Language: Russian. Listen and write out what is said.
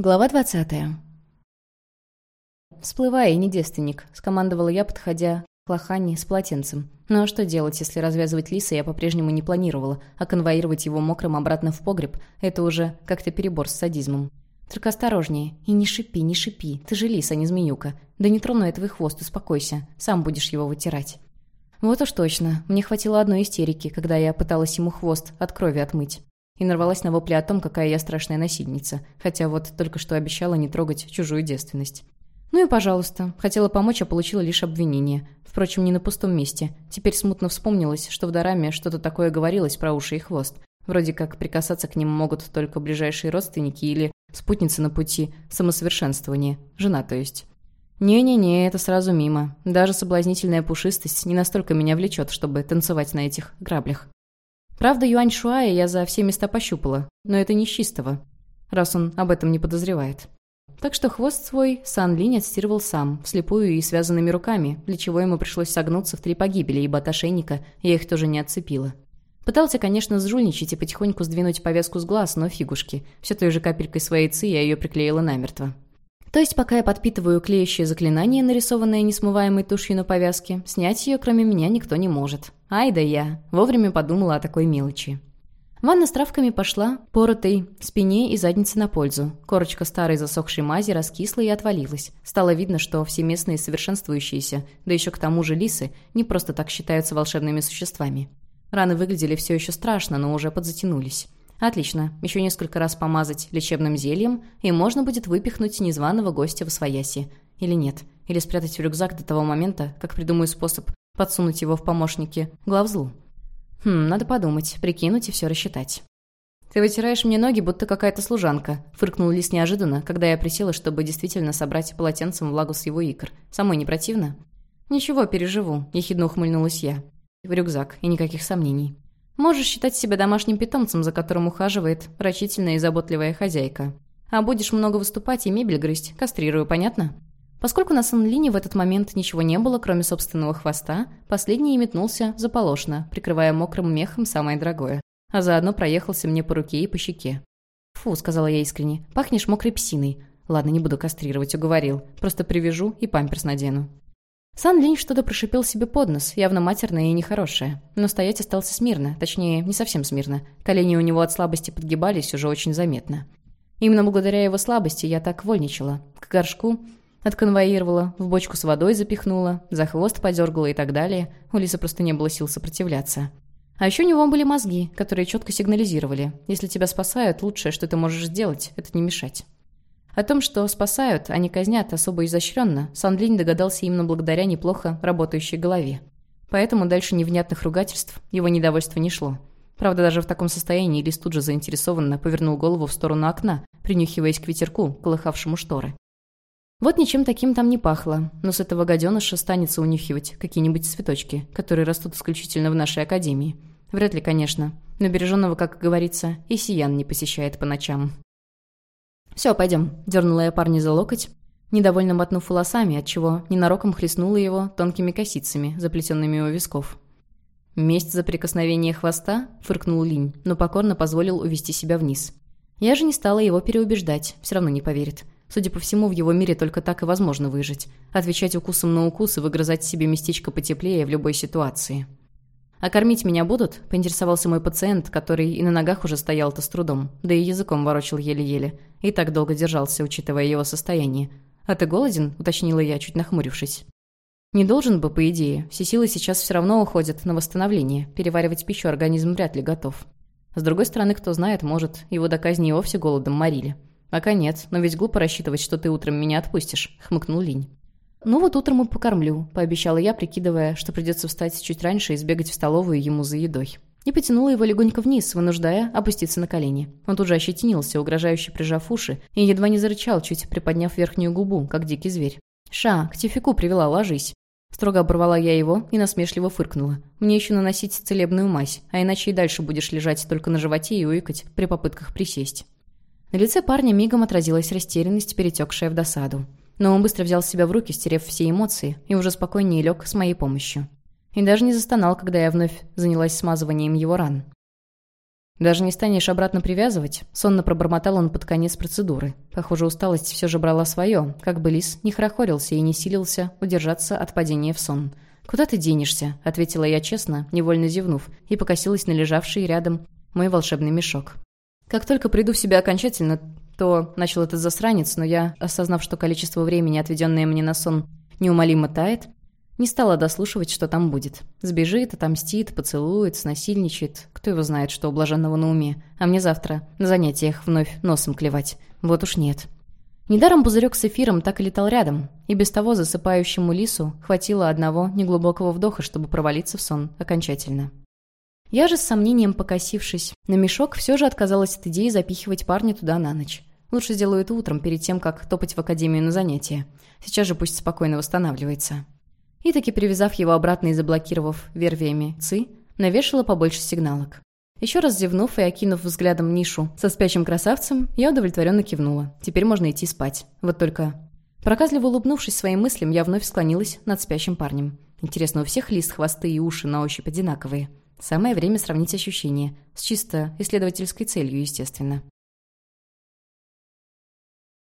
Глава двадцатая. «Всплывай, не девственник», — скомандовала я, подходя к лохане с полотенцем. Ну а что делать, если развязывать лиса я по-прежнему не планировала, а конвоировать его мокрым обратно в погреб — это уже как-то перебор с садизмом. Только осторожнее. И не шипи, не шипи. Ты же лис, а не змеюка. Да не трону я твой хвост, успокойся. Сам будешь его вытирать. Вот уж точно. Мне хватило одной истерики, когда я пыталась ему хвост от крови отмыть и нарвалась на вопли о том, какая я страшная насильница, хотя вот только что обещала не трогать чужую девственность. Ну и пожалуйста. Хотела помочь, а получила лишь обвинение. Впрочем, не на пустом месте. Теперь смутно вспомнилось, что в Дораме что-то такое говорилось про уши и хвост. Вроде как прикасаться к ним могут только ближайшие родственники или спутницы на пути самосовершенствования. Жена, то есть. Не-не-не, это сразу мимо. Даже соблазнительная пушистость не настолько меня влечет, чтобы танцевать на этих граблях. Правда, Юань Шуая я за все места пощупала, но это не чистого, раз он об этом не подозревает. Так что хвост свой Сан Линь отстирывал сам, вслепую и связанными руками, для чего ему пришлось согнуться в три погибели, ибо от ошейника я их тоже не отцепила. Пытался, конечно, сжульничать и потихоньку сдвинуть повязку с глаз, но фигушки. Все той же капелькой своей ци я ее приклеила намертво. То есть, пока я подпитываю клеящее заклинание, нарисованное несмываемой тушью на повязке, снять ее, кроме меня, никто не может. Ай да я. Вовремя подумала о такой мелочи. Ванна с травками пошла поротой спине и заднице на пользу. Корочка старой засохшей мази раскисла и отвалилась. Стало видно, что все местные совершенствующиеся, да еще к тому же лисы, не просто так считаются волшебными существами. Раны выглядели все еще страшно, но уже подзатянулись. Отлично. Еще несколько раз помазать лечебным зельем, и можно будет выпихнуть незваного гостя в свояси. Или нет. Или спрятать в рюкзак до того момента, как придумаю способ подсунуть его в помощники главзлу. Хм, надо подумать, прикинуть и все рассчитать. «Ты вытираешь мне ноги, будто какая-то служанка», — фыркнул Лис неожиданно, когда я присела, чтобы действительно собрать полотенцем влагу с его икр. «Самой не противно?» «Ничего, переживу», — ехидно ухмыльнулась я. В рюкзак, и никаких сомнений. Можешь считать себя домашним питомцем, за которым ухаживает рачительная и заботливая хозяйка. А будешь много выступать и мебель грызть, кастрирую, понятно? Поскольку на Санлине в этот момент ничего не было, кроме собственного хвоста, последний и метнулся заполошно, прикрывая мокрым мехом самое дорогое. А заодно проехался мне по руке и по щеке. «Фу», — сказала я искренне, — «пахнешь мокрой псиной». «Ладно, не буду кастрировать, уговорил. Просто привяжу и памперс надену». Сан Линь что-то прошипел себе под нос, явно матерное и нехорошее. Но стоять остался смирно, точнее, не совсем смирно. Колени у него от слабости подгибались уже очень заметно. Именно благодаря его слабости я так вольничала. К горшку отконвоировала, в бочку с водой запихнула, за хвост подергала и так далее. У Лисы просто не было сил сопротивляться. А еще у него были мозги, которые четко сигнализировали. Если тебя спасают, лучшее, что ты можешь сделать, это не мешать. О том, что спасают, а не казнят особо изощренно, Сандлинь догадался именно благодаря неплохо работающей голове. Поэтому дальше невнятных ругательств его недовольство не шло. Правда, даже в таком состоянии Лис тут же заинтересованно повернул голову в сторону окна, принюхиваясь к ветерку, колыхавшему шторы. Вот ничем таким там не пахло, но с этого гаденыша станется унюхивать какие-нибудь цветочки, которые растут исключительно в нашей академии. Вряд ли, конечно, но береженного, как говорится, и сиян не посещает по ночам. «Все, пойдем», — дернула я парня за локоть, недовольно мотнув волосами, отчего ненароком хлестнула его тонкими косицами, заплетенными у висков. «Месть за прикосновение хвоста?» — фыркнул Линь, но покорно позволил увести себя вниз. Я же не стала его переубеждать, все равно не поверит. Судя по всему, в его мире только так и возможно выжить. Отвечать укусом на укус и выгрызать себе местечко потеплее в любой ситуации. «А кормить меня будут?» – поинтересовался мой пациент, который и на ногах уже стоял-то с трудом, да и языком ворочил еле-еле. И так долго держался, учитывая его состояние. «А ты голоден?» – уточнила я, чуть нахмурившись. «Не должен бы, по идее. Все силы сейчас все равно уходят на восстановление. Переваривать пищу организм вряд ли готов. С другой стороны, кто знает, может, его до казни и вовсе голодом морили. Пока нет, но ведь глупо рассчитывать, что ты утром меня отпустишь», – хмыкнул Линь. «Ну вот утром и покормлю», — пообещала я, прикидывая, что придется встать чуть раньше и сбегать в столовую ему за едой. И потянула его легонько вниз, вынуждая опуститься на колени. Он тут же ощетинился, угрожающе прижав уши, и едва не зарычал, чуть приподняв верхнюю губу, как дикий зверь. «Ша, к тифику привела, ложись». Строго оборвала я его и насмешливо фыркнула. «Мне еще наносить целебную мазь, а иначе и дальше будешь лежать только на животе и уикать при попытках присесть». На лице парня мигом отразилась растерянность, перетекшая в досаду. Но он быстро взял себя в руки, стерев все эмоции, и уже спокойнее лег с моей помощью. И даже не застонал, когда я вновь занялась смазыванием его ран. «Даже не станешь обратно привязывать?» Сонно пробормотал он под конец процедуры. Похоже, усталость все же брала свое, как бы лис не хорохорился и не силился удержаться от падения в сон. «Куда ты денешься?» — ответила я честно, невольно зевнув, и покосилась на лежавший рядом мой волшебный мешок. «Как только приду в себя окончательно, то...» — начал этот засранец, но я, осознав, что количество времени, отведенное мне на сон, неумолимо тает, не стала дослушивать, что там будет. Сбежит, отомстит, поцелует, снасильничает. Кто его знает, что у блаженного на уме. А мне завтра на занятиях вновь носом клевать. Вот уж нет. Недаром пузырек с эфиром так и летал рядом, и без того засыпающему лису хватило одного неглубокого вдоха, чтобы провалиться в сон окончательно. Я же с сомнением покосившись на мешок, все же отказалась от идеи запихивать парня туда на ночь. Лучше сделаю это утром, перед тем, как топать в академию на занятия. Сейчас же пусть спокойно восстанавливается. И таки привязав его обратно и заблокировав вервиями ЦИ, навешала побольше сигналок. Еще раз зевнув и окинув взглядом нишу со спящим красавцем, я удовлетворенно кивнула. Теперь можно идти спать. Вот только... Проказливо улыбнувшись своим мыслям, я вновь склонилась над спящим парнем. Интересно, у всех лист, хвосты и уши на ощупь одинаковые. Самое время сравнить ощущения. С чисто исследовательской целью, естественно.